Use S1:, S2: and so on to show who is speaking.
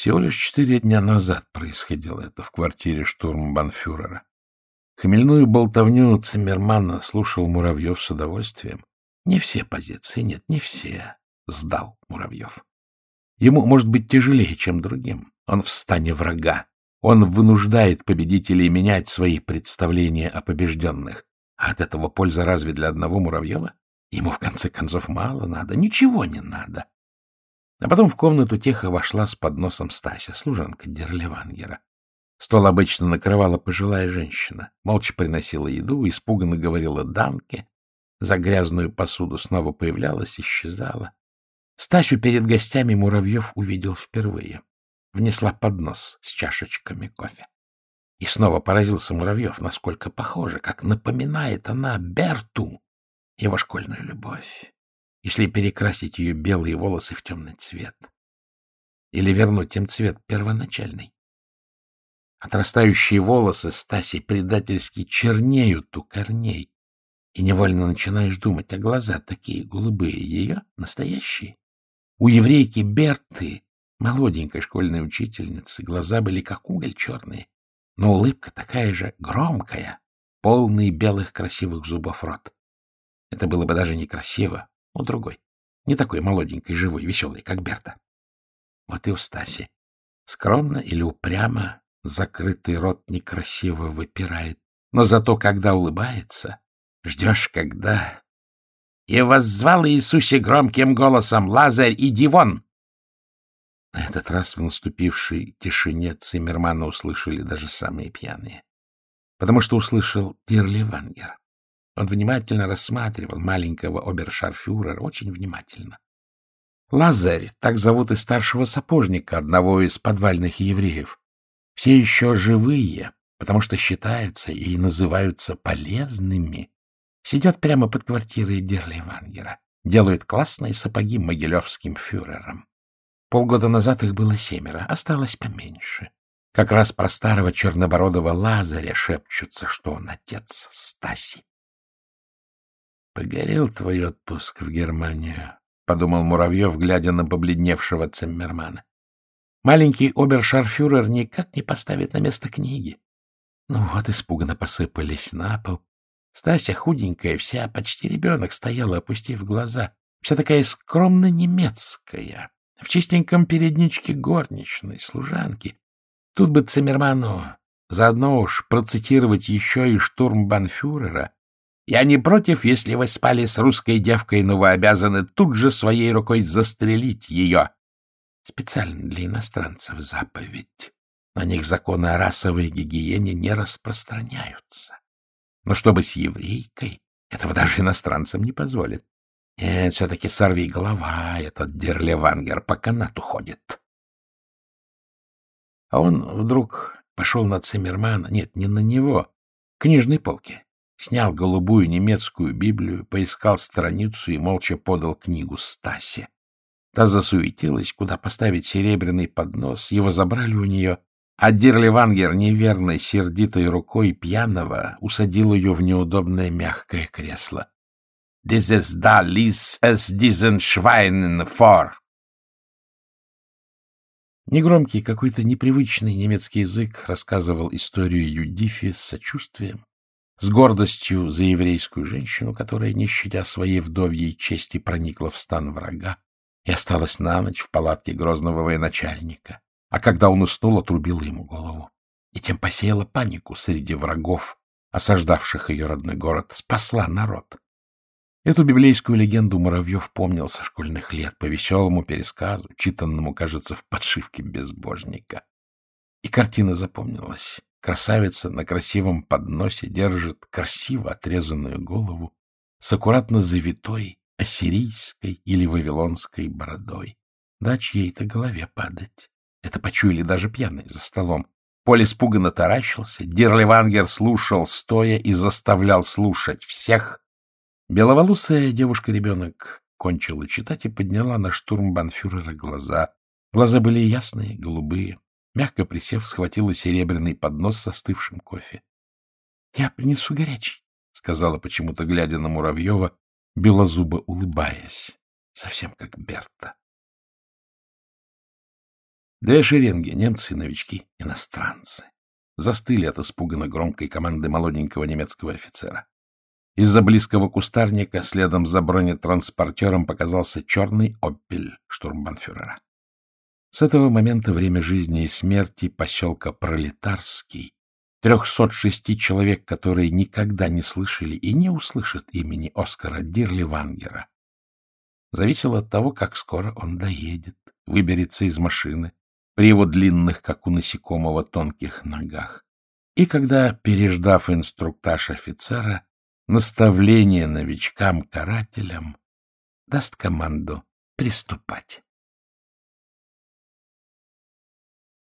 S1: Всего лишь четыре дня назад происходило это в квартире штурмбанфюрера. Хмельную болтовню Циммермана слушал Муравьев с удовольствием. Не все позиции, нет, не все, сдал Муравьев. Ему может быть тяжелее, чем другим. Он в стане врага. Он вынуждает победителей менять свои представления о побежденных. А от этого польза разве для одного Муравьева? Ему, в конце концов, мало надо, ничего не надо. А потом в комнату тихо вошла с подносом Стася, служанка Дерлевангера. Стол обычно накрывала пожилая женщина, молча приносила еду, испуганно говорила «дамке», за грязную посуду снова появлялась, исчезала. Стасю перед гостями Муравьев увидел впервые. Внесла поднос с чашечками кофе. И снова поразился Муравьев, насколько похоже, как напоминает она Берту, его школьную любовь, если перекрасить ее белые волосы в темный цвет. Или вернуть им цвет первоначальный. Отрастающие волосы Стаси предательски чернеют у корней, и невольно начинаешь думать, а глаза такие голубые ее, настоящие. У еврейки Берты, молоденькой школьной учительницы, глаза были как уголь черные, но улыбка такая же громкая, полный белых красивых зубов рот. Это было бы даже некрасиво, у другой, не такой молоденькой, живой, веселой, как Берта. Вот и у Стаси. Скромно или упрямо, закрытый рот некрасиво выпирает, но зато, когда улыбается, ждешь, когда... И воззвал Иисусе громким голосом «Лазарь, иди вон!» На этот раз в наступившей тишине Циммермана услышали даже самые пьяные. Потому что услышал Тирливангер. Он внимательно рассматривал маленького обершарфюрера, очень внимательно. Лазарь, так зовут и старшего сапожника, одного из подвальных евреев. Все еще живые, потому что считаются и называются полезными, сидят прямо под квартирой Дерливангера, делают классные сапоги могилевским фюрерам. Полгода назад их было семеро, осталось поменьше. Как раз про старого чернобородого Лазаря шепчутся, что он отец Стаси. «Погорел твой отпуск в Германию», — подумал Муравьев, глядя на побледневшего Циммермана. Маленький обершарфюрер никак не поставит на место книги. Ну вот, испуганно посыпались на пол. Стася, худенькая, вся, почти ребенок, стояла, опустив глаза. Вся такая скромно немецкая, в чистеньком передничке горничной, служанки. Тут бы Циммерману заодно уж процитировать еще и штурмбанфюрера. Я не против, если вы спали с русской девкой, но вы обязаны тут же своей рукой застрелить ее. Специально для иностранцев заповедь. На них законы о расовой гигиене не распространяются. Но чтобы с еврейкой, этого даже иностранцам не позволит. Нет, все-таки сорви голова, этот Дерлевангер по канату ходит. А он вдруг пошел на Циммермана, нет, не на него, к книжной полке, снял голубую немецкую Библию, поискал страницу и молча подал книгу Стасе. Та засуетилась, куда поставить серебряный поднос, его забрали у нее, а Дирливангер неверной, сердитой рукой пьяного усадил ее в неудобное мягкое кресло. Dieses da ließ es diesen Schweinen vor. Негромкий, какой-то непривычный немецкий язык рассказывал историю Юдифи с сочувствием, с гордостью за еврейскую женщину, которая, не щадя своей вдовьей чести, проникла в стан врага и осталась на ночь в палатке грозного военачальника, а когда он уснул, отрубила ему голову и тем посеяла панику среди врагов, осаждавших ее родной город, спасла народ. Эту библейскую легенду Муравьев помнил со школьных лет по веселому пересказу, читанному, кажется, в подшивке безбожника. И картина запомнилась. Красавица на красивом подносе держит красиво отрезанную голову с аккуратно завитой ассирийской или вавилонской бородой. Да чьей-то голове падать. Это почуяли даже пьяные за столом. Поль испуганно таращился, Дирливангер слушал стоя и заставлял слушать всех, Беловолосая девушка-ребенок кончила читать и подняла на штурм банфюрера глаза. Глаза были ясные, голубые. Мягко присев, схватила серебряный поднос с остывшим кофе. — Я принесу горячий, — сказала почему-то, глядя на Муравьева, белозубо улыбаясь, совсем как Берта. Две шеренги — немцы и новички, иностранцы. Застыли от испуганно громкой команды молоденького немецкого офицера. Из-за близкого кустарника следом за бронетранспортером показался черный «Опель» штурмбанфюрера. С этого момента время жизни и смерти поселка Пролетарский, 306 человек, которые никогда не слышали и не услышат имени Оскара Дирли Вангера, зависело от того, как скоро он доедет, выберется из машины при его длинных, как у насекомого, тонких ногах. И когда, переждав инструктаж офицера, наставление новичкам-карателям даст команду приступать.